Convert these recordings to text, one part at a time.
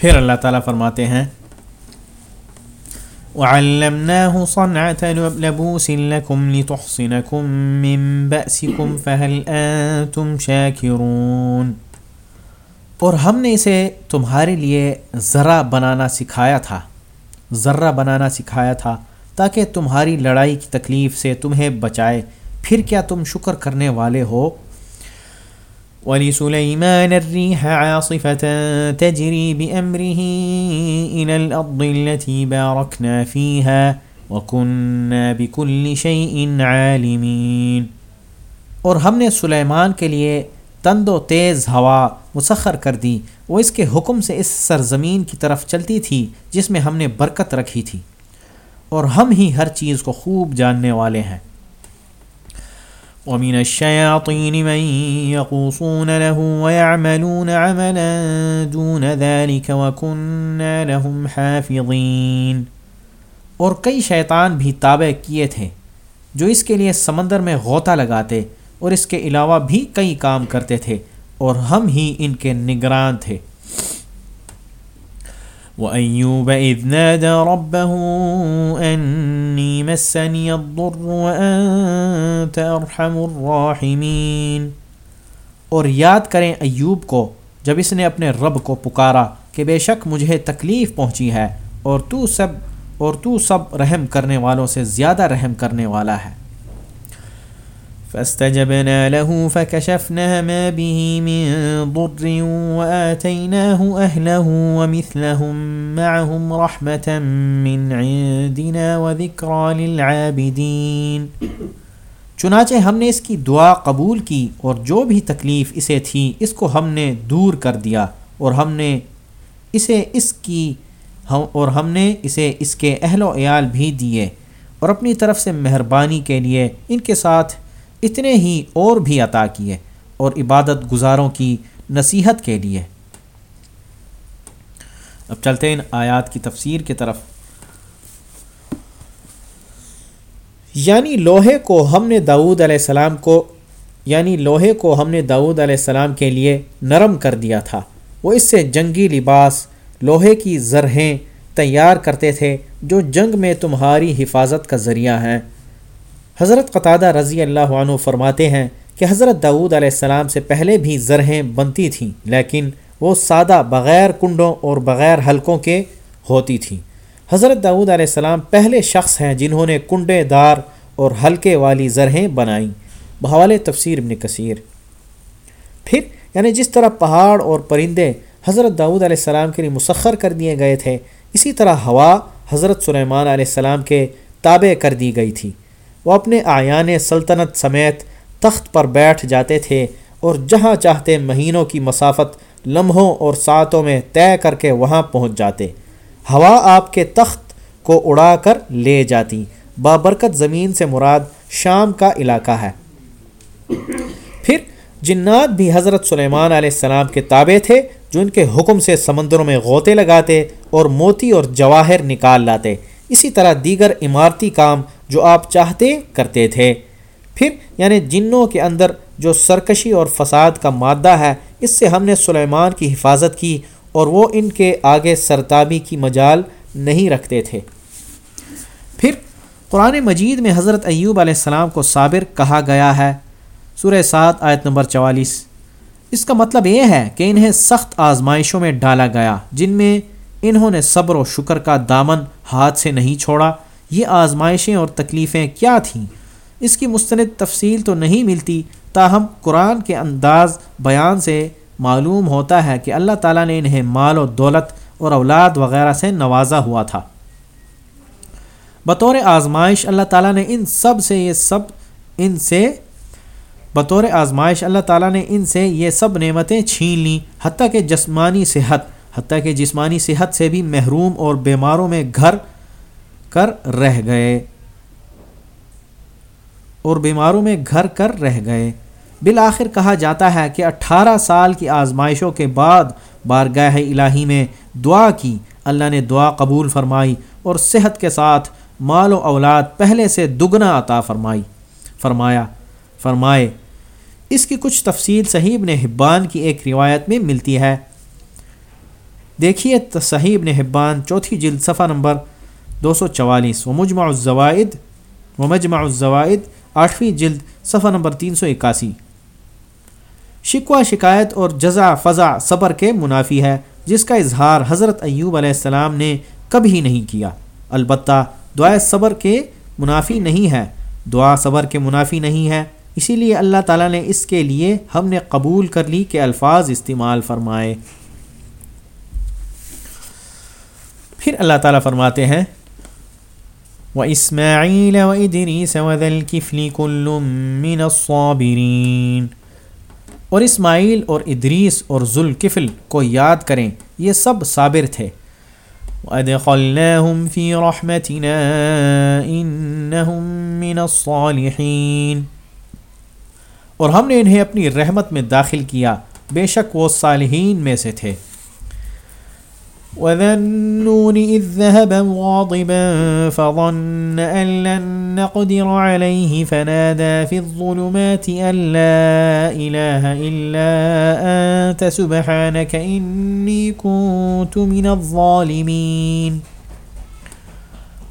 پھر اللہ تعالیٰ فرماتے ہیں، وعلمناه صنعة لبوس لكم لتحصنكم من بأسكم فهل أنتم شاكرون اور ہم نے اسے تمہارے لیے ذرا بنانا سکھایا تھا، ذرہ بنانا سکھایا تھا تاکہ تمہاری لڑائی کی تکلیف سے تمہیں بچائے، پھر کیا تم شکر کرنے والے ہو؟ ولسليمان الريح عاصفة تجري بأمره إلى الأرض التي باركنا فيها وكنا بكل شيء عالمين۔ اور ہم نے سلیمان کے لیے تند و تیز ہوا مسخر کر دی۔ وہ اس کے حکم سے اس سرزمین کی طرف چلتی تھی جس میں ہم نے برکت رکھی تھی۔ اور ہم ہی ہر چیز کو خوب جاننے والے ہیں۔ ومن الشياطين من يقوصون له ويعملون عملا دون ذلك وكنا لهم حافظين۔ اور کئی شیطان بھی تابع کیے تھے جو اس کے لیے سمندر میں غوطہ لگاتے اور اس کے علاوہ بھی کئی کام کرتے تھے اور ہم ہی ان کے نگران تھے۔ وأيوب إذ نادى ربه أني مسني الضر وأنت أرحم الراحمين۔ اور یاد کریں ایوب کو، جب اس نے اپنے رب کو پکارا کہ بے شک مجھے تکلیف پہنچی ہے اور تو سب، اور تو سب رحم کرنے والوں سے زیادہ رحم کرنے والا ہے۔ فاستجبنا له فكشفنا ما به من ضر وآتيناه أهله ومثلهم معهم رحمة من عندنا وذكرى للعابدين. چنانچہ ہم نے اس کی دعا قبول کی اور جو بھی تکلیف اسے تھی اس کو ہم نے دور کر دیا اور ہم نے اسے اس کی اور ہم نے اسے اس کے اہل و عیال بھی دیے اور اپنی طرف سے مہربانی کے لیے ان کے ساتھ اتنے ہی اور بھی عطا کیے اور عبادت گزاروں کی نصیحت کے لیے۔ اب چلتے ہیں ان آیات کی تفسیر کی طرف۔ یعنی لوہے کو ہم نے داود علیہ السلام کو یعنی لوہے کو ہم نے داود علیہ السلام کے لیے نرم کر دیا تھا۔ وہ اس سے جنگی لباس، لوہے کی زرہیں تیار کرتے تھے جو جنگ میں تمہاری حفاظت کا ذریعہ ہیں۔ حضرت قطادہ رضی اللہ عنہ فرماتے ہیں کہ حضرت داود علیہ السلام سے پہلے بھی زرہیں بنتی تھیں، لیکن وہ سادہ بغیر کنڈوں اور بغیر حلقوں کے ہوتی تھیں۔ حضرت داود علیہ السلام پہلے شخص ہیں جنہوں نے کنڈے دار اور حلقے والی زرہیں بنائیں۔ بحوال تفسیر ابن کثیر۔ پھر یعنی جس طرح پہاڑ اور پرندے حضرت داود علیہ السلام کے لیے مسخر کر دیے گئے تھے، اسی طرح ہوا حضرت سلیمان علیہ السلام کے تابع کر دی گئی تھی۔ وہ اپنے آیان سلطنت سمیت تخت پر بیٹھ جاتے تھے اور جہاں چاہتے مہینوں کی مسافت لمحوں اور ساتوں میں طے کر کے وہاں پہنچ جاتے۔ ہوا آپ کے تخت کو اڑا کر لے جاتی۔ بابرکت زمین سے مراد شام کا علاقہ ہے۔ پھر جنات بھی حضرت سلیمان علیہ السلام کے تابع تھے، جو ان کے حکم سے سمندروں میں غوطے لگاتے اور موتی اور جواہر نکال لاتے۔ اسی طرح دیگر عمارتی کام جو آپ چاہتے کرتے تھے۔ پھر یعنی جنوں کے اندر جو سرکشی اور فساد کا مادہ ہے، اس سے ہم نے سلیمان کی حفاظت کی اور وہ ان کے آگے سرتابی کی مجال نہیں رکھتے تھے۔ پھر قرآن مجید میں حضرت ایوب علیہ السلام کو صابر کہا گیا ہے۔ سورہ سات آیت نمبر چوالیس۔ اس کا مطلب یہ ہے کہ انہیں سخت آزمائشوں میں ڈالا گیا، جن میں انہوں نے صبر و شکر کا دامن ہاتھ سے نہیں چھوڑا۔ یہ آزمائشیں اور تکلیفیں کیا تھیں؟ اس کی مستند تفصیل تو نہیں ملتی، تاہم قرآن کے انداز بیان سے معلوم ہوتا ہے کہ اللہ تعالیٰ نے انہیں مال و دولت اور اولاد وغیرہ سے نوازا ہوا تھا۔ بطور آزمائش اللہ تعالیٰ نے ان سب سے یہ سب، ان سے، بطور آزمائش اللہ تعالیٰ نے ان سے یہ سب نعمتیں چھین لیں، حتیٰ کہ جسمانی صحت، حتیٰ کہ جسمانی صحت سے بھی محروم اور بیماروں میں گھر کر رہ گئے۔ اور بیماروں میں گھر کر رہ گئے۔ بالآخر کہا جاتا ہے کہ اٹھارہ سال کی آزمائشوں کے بعد بارگاہ الہی میں دعا کی۔ اللہ نے دعا قبول فرمائی اور صحت کے ساتھ مال و اولاد پہلے سے دگنا عطا فرمائی۔ فرمایا، فرمائے، اس کی کچھ تفصیل صحیح نے حبان کی ایک روایت میں ملتی ہے۔ دیکھیے صحیح ابن حبان چوتھی جلد صفحہ نمبر دو سو چوالیس، و مجمع الزوائد، و مجمع الزوائد، آٹھویں جلد، صفحہ نمبر تین سو اکاسی۔ شکوہ، شکایت اور جزا فضا صبر کے منافی ہے، جس کا اظہار حضرت ایوب علیہ السلام نے کبھی نہیں کیا۔ البتہ دعائے صبر کے منافی نہیں ہے۔ دعا صبر کے منافی نہیں ہے۔ اسی لیے اللہ تعالیٰ نے اس کے لیے ہم نے قبول کر لی کہ الفاظ استعمال فرمائے۔ پھر اللہ تعالیٰ فرماتے ہیں و اسماعیل و ادریس و ذلکفل کل من الصابرین اور اسماعیل اور ادریس اور ذوالکفل کو یاد کریں، یہ سب صابر تھے۔ وَأَدْخَلْنَاهُمْ فِي رَحْمَتِنَا إِنَّهُمْ مِنَ الصَّالِحِينَ۔ اور ہم نے انہیں اپنی رحمت میں داخل کیا، بے شک وہ صالحین میں سے تھے۔ وذنون إذ ذهب غاضبا فظن أن لن نقدر عليه فنادى في الظلمات أن لا إله إلا أنت سبحانك إني كنت من الظالمين۔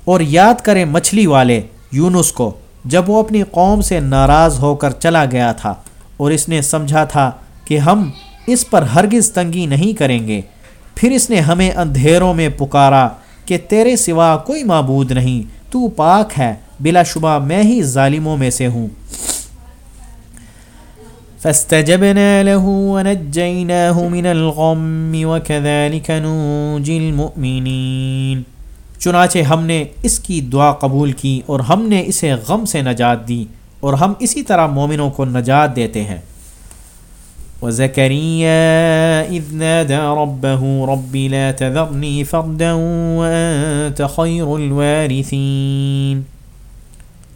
اور یاد کریں مچھلی والے یونس کو، جب وہ اپنی قوم سے ناراض ہو کر چلا گیا تھا اور اس نے سمجھا تھا کہ ہم اس پر ہرگز تنگی نہیں کریں گے۔ پھر اس نے ہمیں اندھیروں میں پکارا کہ تیرے سوا کوئی معبود نہیں، تو پاک ہے، بلا شبہ میں ہی ظالموں میں سے ہوں۔ فاستجبنا له ونجيناه من الغم وكذلك ننجي المؤمنين چنانچہ ہم نے اس کی دعا قبول کی اور ہم نے اسے غم سے نجات دی اور ہم اسی طرح مومنوں کو نجات دیتے ہیں۔ وزكريا إذ نادى ربه رب لا تذرني فردا وأنت خير الوارثين۔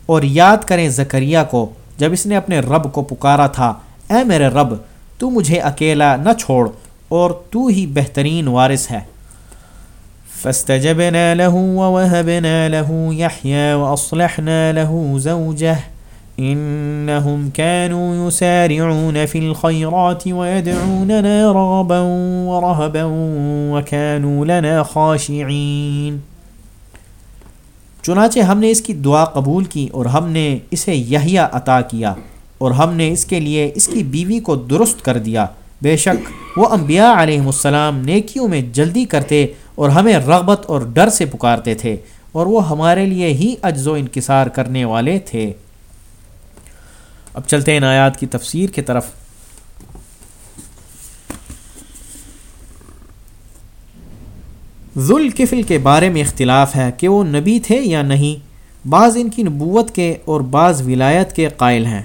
اور یاد کریں زکریہ کو، جب اس نے اپنے رب کو پکارا تھا، اے میرے رب، تو مجھے اکیلا نہ چھوڑ، اور تو ہی بہترین وارث ہے۔ فاستجبنا له ووهبنا له يحيى وأصلحنا له زوجه انہم كانوا يسارعون في الخيرات ويدعوننا رغبا ورهبا وكانوا لنا خاشعين. چنانچہ ہم نے اس کی دعا قبول کی اور ہم نے اسے یحییٰ عطا کیا اور ہم نے اس کے لیے اس کی بیوی کو درست کر دیا۔ بے شک وہ انبیاء علیہ السلام نیکیوں میں جلدی کرتے اور ہمیں رغبت اور ڈر سے پکارتے تھے اور وہ ہمارے لیے ہی اجز و انکسار کرنے والے تھے۔ اب چلتے ہیں ان آیات کی تفسیر کی طرف۔ ذوالکفل کے بارے میں اختلاف ہے کہ وہ نبی تھے یا نہیں، بعض ان کی نبوت کے اور بعض ولایت کے قائل ہیں۔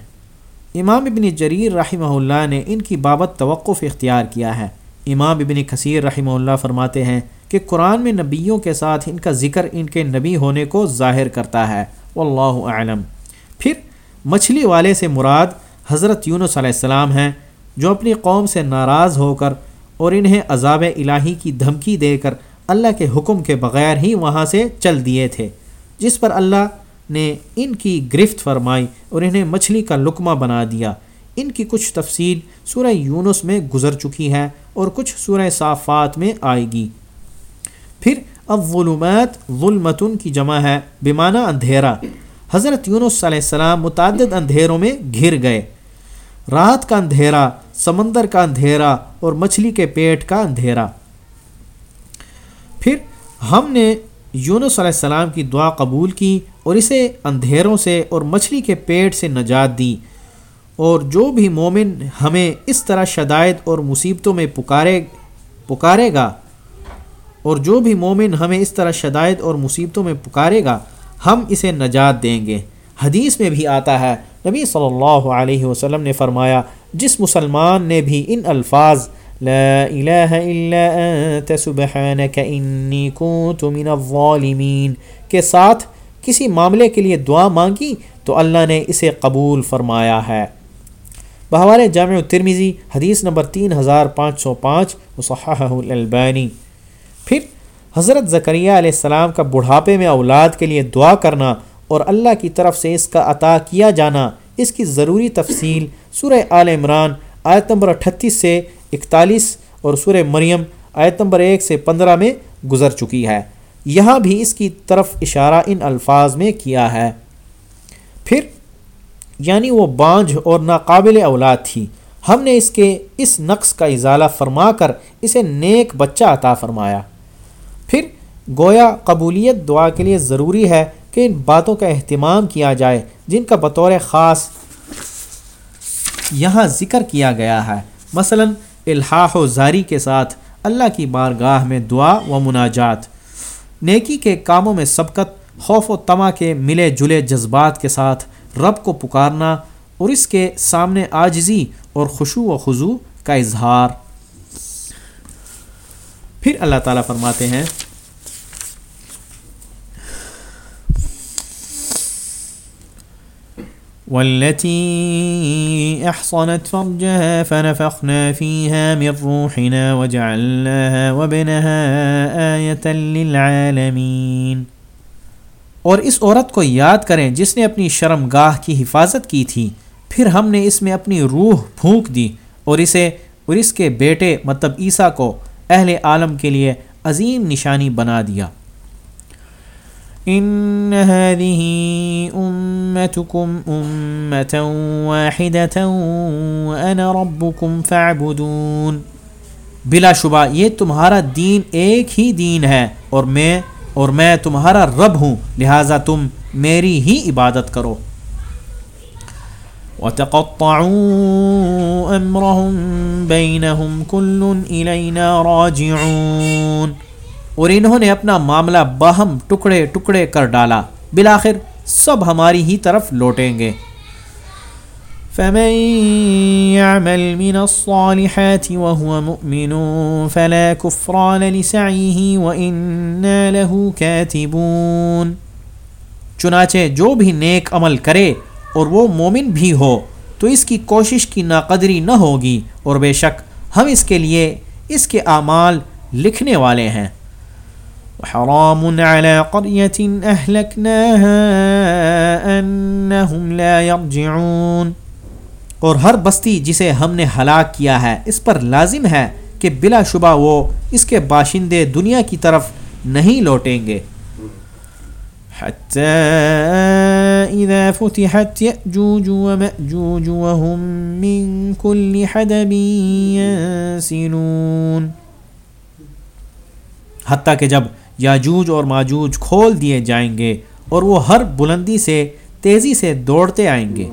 امام ابن جریر رحمہ اللہ نے ان کی بابت توقف اختیار کیا ہے۔ امام ابن کثیر رحمہ اللہ فرماتے ہیں کہ قرآن میں نبیوں کے ساتھ ان کا ذکر ان کے نبی ہونے کو ظاہر کرتا ہے۔ واللہ اعلم۔ پھر مچھلی والے سے مراد حضرت یونس علیہ السلام ہیں، جو اپنی قوم سے ناراض ہو کر اور انہیں عذاب الہی کی دھمکی دے کر اللہ کے حکم کے بغیر ہی وہاں سے چل دیے تھے۔ جس پر اللہ نے ان کی گرفت فرمائی اور انہیں مچھلی کا لقمہ بنا دیا۔ ان کی کچھ تفصیل سورہ یونس میں گزر چکی ہے اور کچھ سورہ صافات میں آئے گی۔ پھر اب ظلمات ظلمتن کی جمع ہے بیمانہ اندھیرا۔ حضرت یونس علیہ السلام متعدد اندھیروں میں گھر گئے۔ رات کا اندھیرا، سمندر کا اندھیرا اور مچھلی کے پیٹ کا اندھیرا۔ پھر ہم نے یونس علیہ السلام کی دعا قبول کی اور اسے اندھیروں سے اور مچھلی کے پیٹ سے نجات دی۔ اور جو بھی مومن ہمیں اس طرح شدائد اور مصیبتوں میں پکارے پکارے گا اور جو بھی مومن ہمیں اس طرح شدائد اور مصیبتوں میں پکارے گا ہم اسے نجات دیں گے۔ حدیث میں بھی آتا ہے، نبی صلی اللہ علیہ وسلم نے فرمایا، جس مسلمان نے بھی ان الفاظ، لا الہ الا انت سبحانک انی کنت من الظالمین، کے ساتھ کسی معاملے کے لیے دعا مانگی تو اللہ نے اسے قبول فرمایا ہے۔ بہوال جامع ترمیزی حدیث نمبر تین ہزار پانچ سو پانچ البانی پھر حضرت ذکریہ علیہ السلام کا بڑھاپے میں اولاد کے لیے دعا کرنا اور اللہ کی طرف سے اس کا عطا کیا جانا، اس کی ضروری تفصیل سورہ آل عمران آیت نمبر اٹھتیس سے اکتالیس اور سورہ مریم آیت نمبر ایک سے پندرہ میں گزر چکی ہے۔ یہاں بھی اس کی طرف اشارہ ان الفاظ میں کیا ہے۔ پھر یعنی وہ بانجھ اور ناقابل اولاد تھی۔ ہم نے اس کے، اس نقص کا ازالہ فرما کر اسے نیک بچہ عطا فرمایا۔ گویا قبولیت دعا کے لیے ضروری ہے کہ ان باتوں کا اہتمام کیا جائے، جن کا بطور خاص یہاں ذکر کیا گیا ہے۔ مثلا، الحاح و زاری کے ساتھ اللہ کی بارگاہ میں دعا و مناجات۔ نیکی کے کاموں میں سبقت، خوف و تما کے ملے جلے جذبات کے ساتھ رب کو پکارنا اور اس کے سامنے آجزی اور خوشو و خضو کا اظہار۔ پھر اللہ تعالیٰ فرماتے ہیں والتي احصنت فرجها فنفخنا فيها من روحنا وجعلناها وابنها آية للعالمين۔ اور اس عورت کو یاد کریں، جس نے اپنی شرم گاہ کی حفاظت کی تھی، پھر ہم نے اس میں اپنی روح پھونک دی۔ اور اسے، اور اس کے بیٹے مطلب عیسیٰ کو اہل عالم کے لیے عظیم نشانی بنا دیا۔ ان هذه امتكم امه واحده وانا ربكم فاعبدون. بلا شبہ، یہ تمہارا دین ایک ہی دین ہے اور میں اور میں تمہارا رب ہوں، لہٰذا تم میری ہی عبادت کرو۔ وتقطعوا امرهم بينهم، كل الينا راجعون۔ اور انہوں نے اپنا معاملہ باہم ٹکڑے ٹکڑے کر ڈالا۔ بالآخر سب ہماری ہی طرف لوٹیں گے۔ فمن يعمل من الصالحات وهو مؤمن فلا كفران لسعيه وإنا له كاتبون۔ چنانچہ جو بھی نیک عمل کرے اور وہ مومن بھی ہو، تو اس کی کوشش کی ناقدری نہ ہوگی۔ اور بے شک ہم اس کے لیے اس کے اعمال لکھنے والے ہیں۔ وحرام على قرية أهلكناها أنهم لا يرجعون۔ اور ہر بستی جسے ہم نے ہلاک کیا ہے، اس پر لازم ہے کہ بلا شبہ وہ اس کے باشندے دنیا کی طرف نہیں لوٹیں گے۔ حتى إذا فتحت يأجوج ومأجوج وهم من كل حدب ينسلون۔ حتیٰ کہ جب یاجوج اور ماجوج کھول دیے جائیں گے اور وہ ہر بلندی سے تیزی سے دوڑتے آئیں گے۔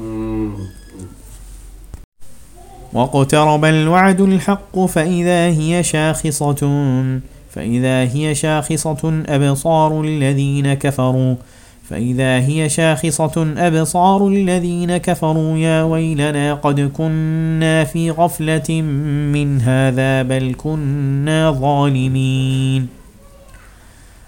وقترب الوعد الحق فإذا هي شاخصة فإذا هي شاخصة أبصار الذين كفروا فإذا هي شاخصة أبصار الذين كفروا يا ويلنا قد كنا في غفلة من هذا بل كنا ظالمين۔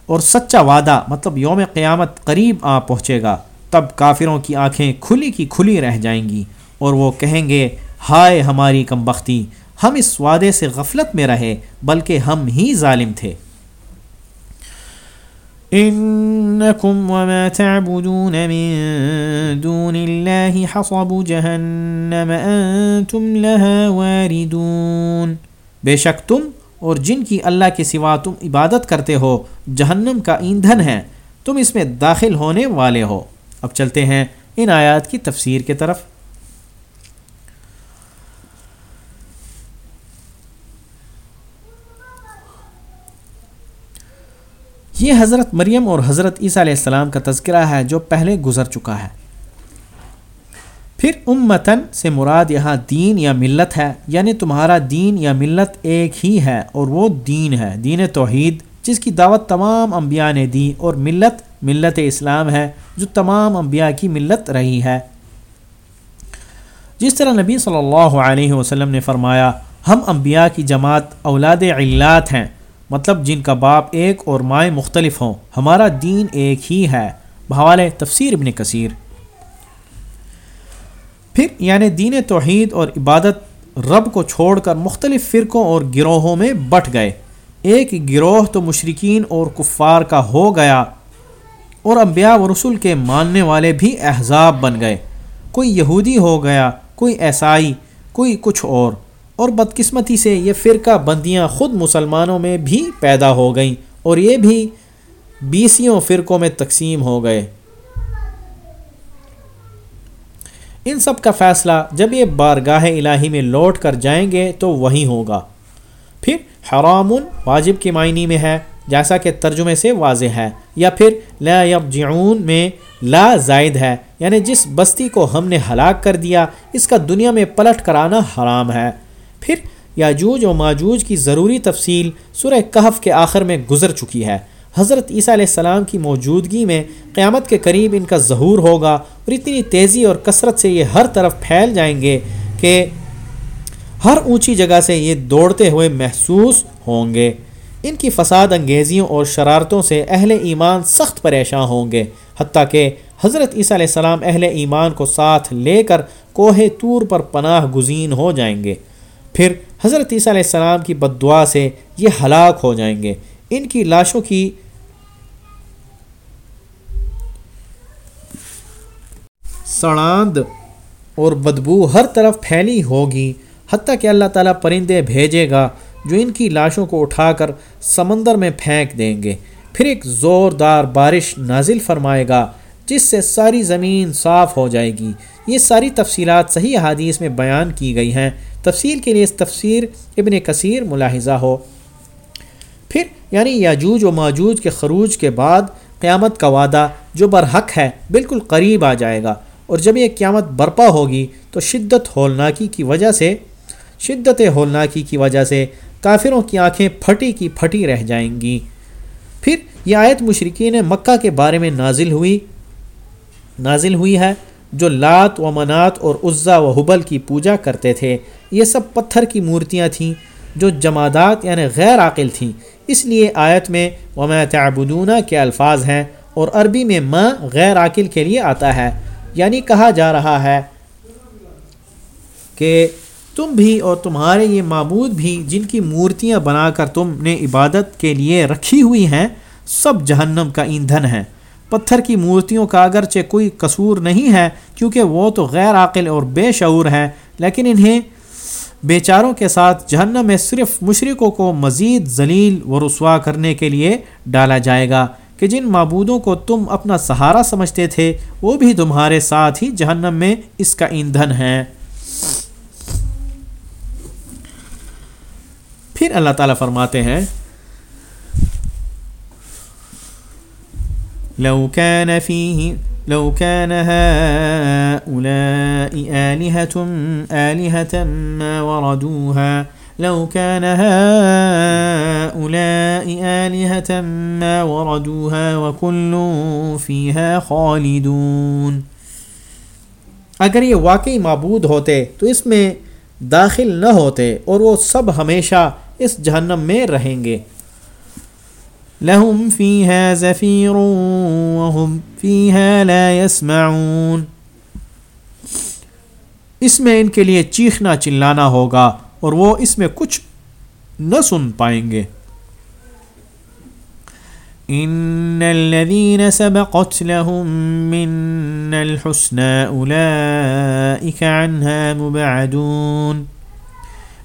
اور سچا وعدہ مطلب یوم قیامت قریب آ پہنچے گا، تب کافروں کی آنکھیں کھلی کی کھلی رہ جائیں گی اور وہ کہیں گے، ہائے ہماری کم بختی، ہم اس وعدے سے غفلت میں رہے، بلکہ ہم ہی ظالم تھے۔ انکم وما تعبدون من دون اللہ حصب جہنم، انتم لها واردون۔ بے شک تم اور جن کی اللہ کے سوا تم عبادت کرتے ہو، جہنم کا ایندھن ہے، تم اس میں داخل ہونے والے ہو۔ اب چلتے ہیں ان آیات کی تفسیر کے طرف۔ یہ حضرت مریم اور حضرت عیسیٰ علیہ السلام کا تذکرہ ہے جو پہلے گزر چکا ہے۔ پھر امتن سے مراد یہاں دین یا ملت ہے یعنی تمہارا دین یا ملت ایک ہی ہے اور وہ دین ہے، دین توحید، جس کی دعوت تمام انبیاء نے دی اور ملت ملت اسلام ہے، جو تمام انبیاء کی ملت رہی ہے۔ جس طرح نبی صلی اللہ علیہ وسلم نے فرمایا، ہم انبیاء کی جماعت اولاد علات ہیں مطلب جن کا باپ ایک اور مائیں مختلف ہوں، ہمارا دین ایک ہی ہے۔ بحوالے تفسیر ابن کثیر۔ پھر یعنی دین توحید اور عبادت رب کو چھوڑ کر مختلف فرقوں اور گروہوں میں بٹ گئے۔ ایک گروہ تو مشرقین اور کفار کا ہو گیا اور انبیاء و رسول کے ماننے والے بھی احزاب بن گئے۔ کوئی یہودی ہو گیا، کوئی عیسائی، کوئی کچھ اور۔ اور بدقسمتی سے یہ فرقہ بندیاں خود مسلمانوں میں بھی پیدا ہو گئیں اور یہ بھی بیسیوں فرقوں میں تقسیم ہو گئے۔ ان سب کا فیصلہ جب یہ بارگاہ الہی میں لوٹ کر جائیں گے تو وہی ہوگا۔ پھر حرام واجب کے معنی میں ہے، جیسا کہ ترجمے سے واضح ہے، یا پھر لا یبجعون میں لا زائد ہے یعنی جس بستی کو ہم نے ہلاک کر دیا، اس کا دنیا میں پلٹ کرانا حرام ہے۔ پھر یاجوج و ماجوج کی ضروری تفصیل سورہ کہف کے آخر میں گزر چکی ہے۔ حضرت عیسیٰ علیہ السلام کی موجودگی میں قیامت کے قریب ان کا ظہور ہوگا اور اتنی تیزی اور کثرت سے یہ ہر طرف پھیل جائیں گے کہ ہر اونچی جگہ سے یہ دوڑتے ہوئے محسوس ہوں گے۔ ان کی فساد انگیزیوں اور شرارتوں سے اہل ایمان سخت پریشان ہوں گے۔ حتیٰ کہ حضرت عیسیٰ علیہ السلام اہل ایمان کو ساتھ لے کر کوہ طور پر پناہ گزین ہو جائیں گے۔ پھر حضرت عیسیٰ علیہ السلام کی بد دعا سے یہ ہلاک ہو جائیں گے۔ ان کی لاشوں کی سڑاند اور بدبو ہر طرف پھیلی ہوگی، حتیٰ کہ اللہ تعالیٰ پرندے بھیجے گا جو ان کی لاشوں کو اٹھا کر سمندر میں پھینک دیں گے۔ پھر ایک زوردار بارش نازل فرمائے گا، جس سے ساری زمین صاف ہو جائے گی۔ یہ ساری تفصیلات صحیح حادیث میں بیان کی گئی ہیں۔ تفصیل کے لیے اس تفسیر ابن کثیر ملاحظہ ہو۔ پھر یعنی یاجوج و ماجوج کے خروج کے بعد قیامت کا وعدہ جو برحق ہے بالکل قریب آ جائے گا۔ اور جب یہ قیامت برپا ہوگی تو شدت ہولناکی کی وجہ سے، شدت ہولناکی کی وجہ سے کافروں کی آنکھیں پھٹی کی پھٹی رہ جائیں گی۔ پھر یہ آیت مشرقین مکہ کے بارے میں نازل ہوئی نازل ہوئی ہے، جو لات و منات اور عزا و حبل کی پوجا کرتے تھے۔ یہ سب پتھر کی مورتیاں تھیں جو جمادات یعنی غیر عاقل تھیں۔ اس لیے آیت میں وما تعبدونہ کے الفاظ ہیں اور عربی میں ماں غیر عاقل کے لیے آتا ہے۔ یعنی کہا جا رہا ہے کہ تم بھی اور تمہارے یہ معبود بھی جن کی مورتیاں بنا کر تم نے عبادت کے لیے رکھی ہوئی ہیں، سب جہنم کا ایندھن ہے پتھر کی مورتیوں کا اگرچہ کوئی قصور نہیں ہے، کیونکہ وہ تو غیر عاقل اور بے شعور ہے لیکن انہیں بیچاروں کے ساتھ جہنم میں صرف مشرقوں کو مزید ذلیل و رسوا کرنے کے لیے ڈالا جائے گا۔ کہ جن معبودوں کو تم اپنا سہارا سمجھتے تھے، وہ بھی تمہارے ساتھ ہی جہنم میں اس کا ایندھن ہے پھر اللہ تعالیٰ فرماتے ہیں، لو كان فيه لو كان هؤلاء آلهة آلهة ما وردوها لو كان هؤلاء آلهة ما وردوها وكل فيها خالدون۔ اگر یہ واقعی معبود ہوتے تو اس میں داخل نہ ہوتے اور وہ سب ہمیشہ اس جہنم میں رہیں گے۔ لهم فيها زفير وهم فيها لا يسمعون۔ اس میں ان کے لیے چیخنا چلانا ہوگا۔ اور وہ اس میں کچھ نہ سن پائیں گے۔ ان الذين سبقت لهم من الحسنى اولئك عنها مبعدون۔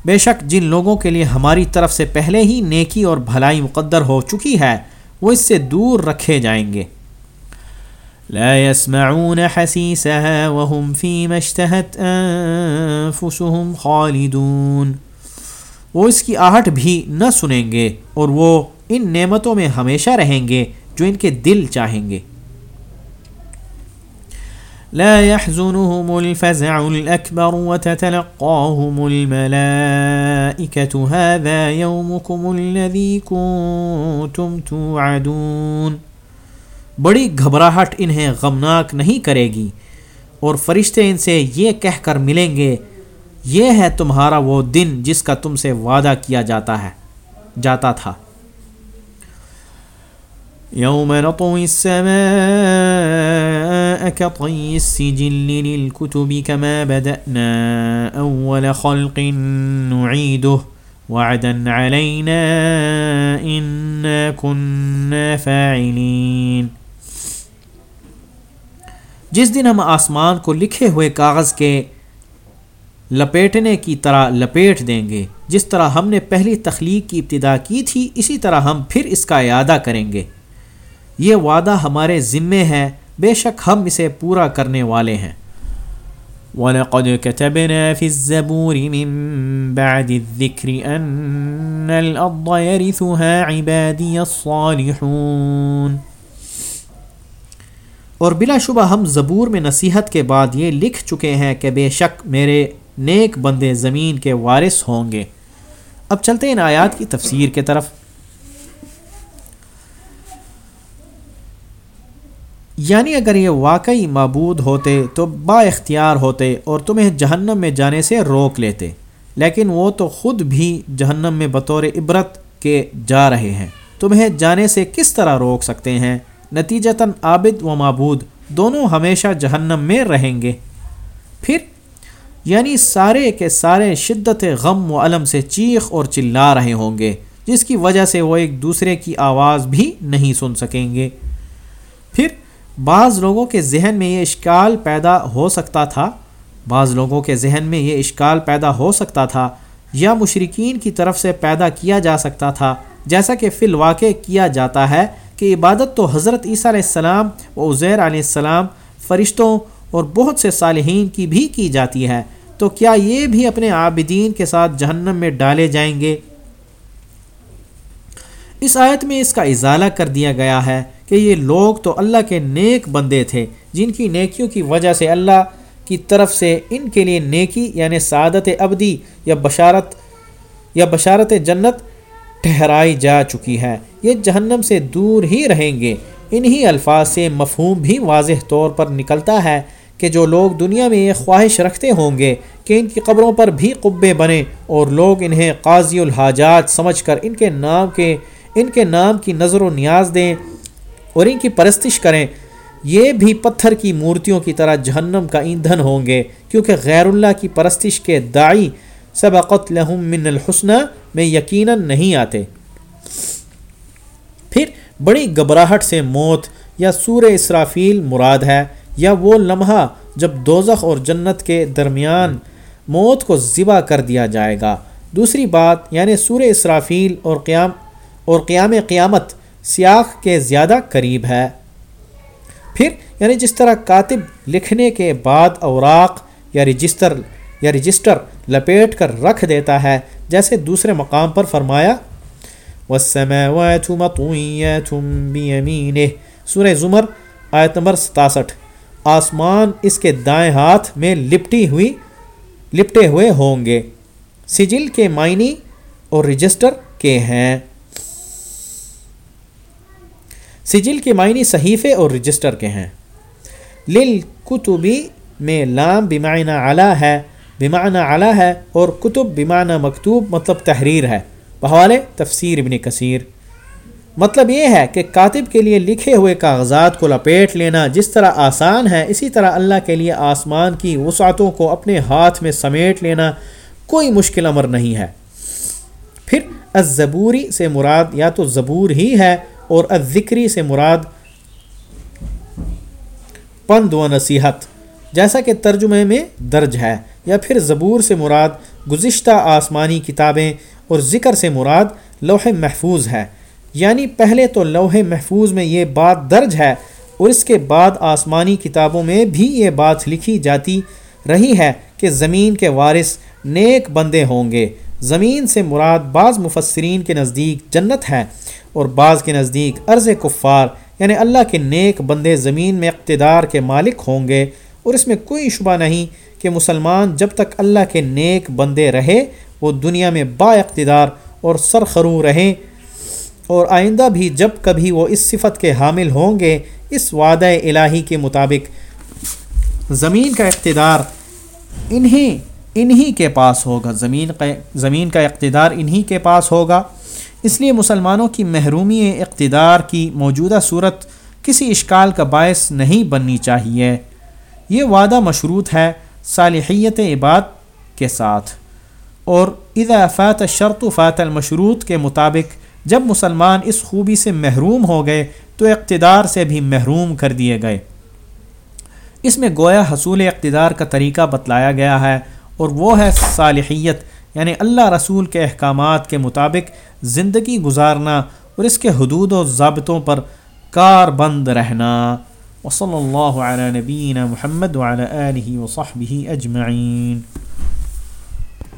بے شک جن لوگوں کے لیے ہماری طرف سے پہلے ہی نیکی اور بھلائی مقدر ہو چکی ہے، وہ اس سے دور رکھے جائیں گے۔ لا يسمعون حسيسها وهم فيما اشتهت انفسهم خالدون۔ وہ اس کی آہٹ بھی نہ سنیں گے اور وہ ان نعمتوں میں ہمیشہ رہیں گے جو ان کے دل چاہیں گے۔ لا يحزنهم الفزع الأكبر وتتلقاهم الملائكة، هذا يومكم الذي كنتم توعدون۔ بڑی گھبراہٹ انہیں غمناک نہیں کرے گی۔ اور فرشتے ان سے یہ کہہ کر ملیں گے، یہ ہے تمہارا وہ دن جس کا تم سے وعدہ کیا جاتا ہے، جاتا تھا۔ يوم نطوي السماء كطي السجل للكتب كما بدأنا أول خلق نعيده وعدا علينا إنا كنا فاعلين جس دن ہم آسمان کو لکھے ہوئے کاغذ کے لپیٹنے کی طرح لپیٹ دیں گے، جس طرح ہم نے پہلی تخلیق کی ابتدا کی تھی، اسی طرح ہم پھر اس کا اعادہ کریں گے۔ یہ وعدہ ہمارے ذمے ہے، بے شک ہم اسے پورا کرنے والے ہیں۔ وَلَقَدْ كَتَبْنَا فِي الزَّبُورِ مِن بَعْدِ الذِّكْرِ أَنَّ الْأَرْضَ يَرِثُهَا عِبَادِيَ الصَّالِحُونَ۔ اور بلا شبہ ہم زبور میں نصیحت کے بعد یہ لکھ چکے ہیں کہ بے شک میرے نیک بندے زمین کے وارث ہوں گے۔ اب چلتے ہیں ان آیات کی تفسیر کے طرف۔ یعنی اگر یہ واقعی معبود ہوتے تو با اختیار ہوتے اور تمہیں جہنم میں جانے سے روک لیتے، لیکن وہ تو خود بھی جہنم میں بطور عبرت کے جا رہے ہیں۔ تمہیں جانے سے کس طرح روک سکتے ہیں؟ نتیجتاً عابد و معبود دونوں ہمیشہ جہنم میں رہیں گے۔ پھر یعنی سارے کے سارے شدت غم و علم سے چیخ اور چلا رہے ہوں گے، جس کی وجہ سے وہ ایک دوسرے کی آواز بھی نہیں سن سکیں گے۔ پھر، بعض لوگوں کے ذہن میں یہ اشکال پیدا ہو سکتا تھا۔ بعض لوگوں کے ذہن میں یہ اشکال پیدا ہو سکتا تھا، یا مشرقین کی طرف سے پیدا کیا جا سکتا تھا، جیسا کہ فی الواقع کیا جاتا ہے۔ کہ عبادت تو حضرت عیسیٰ علیہ السلام و عزیر علیہ السلام فرشتوں اور بہت سے صالحین کی بھی کی جاتی ہے۔ تو کیا یہ بھی اپنے عابدین کے ساتھ جہنم میں ڈالے جائیں گے؟ اس آیت میں اس کا ازالہ کر دیا گیا ہے کہ یہ لوگ تو اللہ کے نیک بندے تھے، جن کی نیکیوں کی وجہ سے اللہ کی طرف سے ان کے لیے نیکی یعنی سعادت ابدی یا بشارت یا بشارت جنت ٹھہرائی جا چکی ہے یہ جہنم سے دور ہی رہیں گے۔ انہی الفاظ سے مفہوم بھی واضح طور پر نکلتا ہے کہ جو لوگ دنیا میں یہ خواہش رکھتے ہوں گے کہ ان کی قبروں پر بھی قبے بنے اور لوگ انہیں قاضی الحاجات سمجھ کر ان کے نام کے، ان کے نام کی نظر و نیاز دیں اور ان کی پرستش کریں۔ یہ بھی پتھر کی مورتیوں کی طرح جہنم کا ایندھن ہوں گے، کیونکہ غیر اللہ کی پرستش کے دائی سبقت لہم من الحسنہ میں یقیناً نہیں آتے۔ پھر بڑی گھبراہٹ سے موت یا سور اسرافیل مراد ہے، یا وہ لمحہ جب دوزخ اور جنت کے درمیان موت کو ذبح کر دیا جائے گا۔ دوسری بات یعنی سور اسرافیل اور قیام اور قیام قیامت سیاق کے زیادہ قریب ہے۔ پھر یعنی جس طرح کاتب لکھنے کے بعد اوراق یعنی یا رجسٹر یا رجسٹر لپیٹ کر رکھ دیتا ہے، جیسے دوسرے مقام پر فرمایا سورہ زمر، آیت نمبر ستاسٹھ۔ آسمان اس کے دائیں ہاتھ میں لپٹی ہوئی، لپٹے ہوئے ہوں گے۔ سجل کے معنی اور رجسٹر کے ہیں۔ سجل کے معنی صحیفے اور رجسٹر کے ہیں۔ لل کتبی میں لام بیمعنی اعلیٰ ہے۔ بیمعنی اعلیٰ ہے اور کتب بیمعنی مکتوب مطلب تحریر ہے۔ بحوالے، تفسیر ابن کثیر۔ مطلب یہ ہے کہ کاتب کے لیے لکھے ہوئے کاغذات کو لپیٹ لینا جس طرح آسان ہے، اسی طرح اللہ کے لیے آسمان کی وسعتوں کو اپنے ہاتھ میں سمیٹ لینا کوئی مشکل امر نہیں ہے۔ پھر الزبوری سے مراد یا تو زبور ہی ہے اور الذکری سے مراد پند و نصیحت۔ جیسا کہ ترجمے میں درج ہے۔ یا پھر زبور سے مراد گزشتہ آسمانی کتابیں اور ذکر سے مراد لوح محفوظ ہے۔ یعنی پہلے تو لوح محفوظ میں یہ بات درج ہے اور اس کے بعد آسمانی کتابوں میں بھی یہ بات لکھی جاتی رہی ہے کہ زمین کے وارث نیک بندے ہوں گے۔ زمین سے مراد بعض مفسرین کے نزدیک جنت ہے اور بعض کے نزدیک عرض کفار یعنی اللہ کے نیک بندے زمین میں اقتدار کے مالک ہوں گے اور اس میں کوئی شبہ نہیں کہ مسلمان جب تک اللہ کے نیک بندے رہے، وہ دنیا میں با اقتدار اور سرخرو رہیں۔ اور آئندہ بھی جب کبھی وہ اس صفت کے حامل ہوں گے، اس وعدہ الہی کے مطابق۔ زمین کا اقتدار انہیں انہی کے پاس ہوگا۔ زمین کا زمین کا اقتدار انہی کے پاس ہوگا۔ اس لیے مسلمانوں کی محرومی اقتدار کی موجودہ صورت کسی اشکال کا باعث نہیں بننی چاہیے۔ یہ وعدہ مشروط ہے۔ صالحیت عباد کے ساتھ۔ اور اذا فات شرط و فات المشروط کے مطابق جب مسلمان اس خوبی سے محروم ہو گئے تو اقتدار سے بھی محروم کر دیے گئے۔ اس میں گویا حصول اقتدار کا طریقہ بتلایا گیا ہے اور وہ ہے صالحیت یعنی اللہ رسول کے احکامات کے مطابق زندگی گزارنا اور اس کے حدود و ضابطوں پر کار بند رہنا۔ وصلی اللہ علیہ نبین محمد وعلی آلہ وصحبہ اجمعین